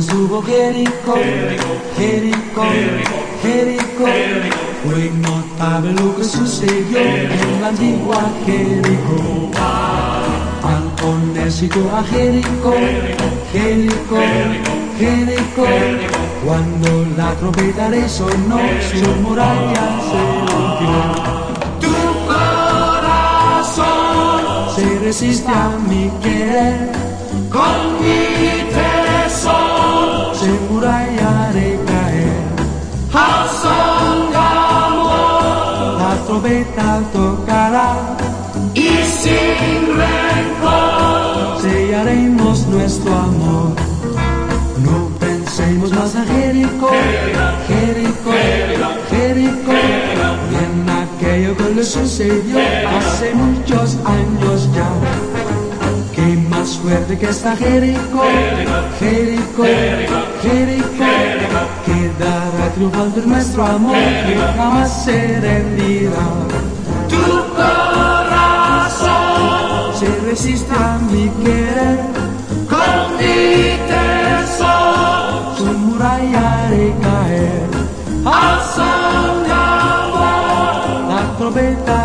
Jericó, Jericó, Jericó, Jericó. Fue notable lo que sucedió en la antigua Jericó. Al ponerse a Jericó, Jericó, Jericó, cuando la trompeta resonó, su muralla se rompió. Tu corazón se resiste a mi querer, trompeta tocará y sin rencor sellaremos nuestro amor. No pensemos más a Jericó, Jericó, Jericó, y en aquello que le sucedió hace muchos años más fuerte que esta Jericó, Jericó, Jericó, quedará triunfante nuestro amor que jamás se rendirá. Tu corazón se resiste a mi querer, con mi tesoro su muralla de caer. Al son de amor, la trompeta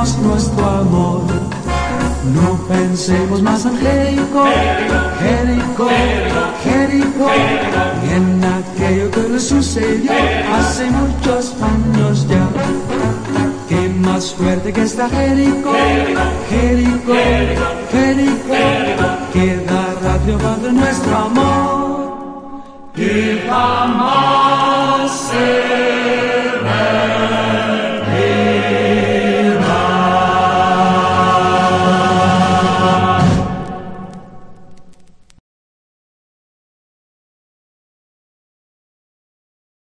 nuestro amor. No pensemos más en Jericó, Jericó, Jericó, y en aquello que le sucedió hace muchos años ya. Que más fuerte que esta Jericó, Jericó, Jericó, quedará triunfando nuestro amor. Que jamás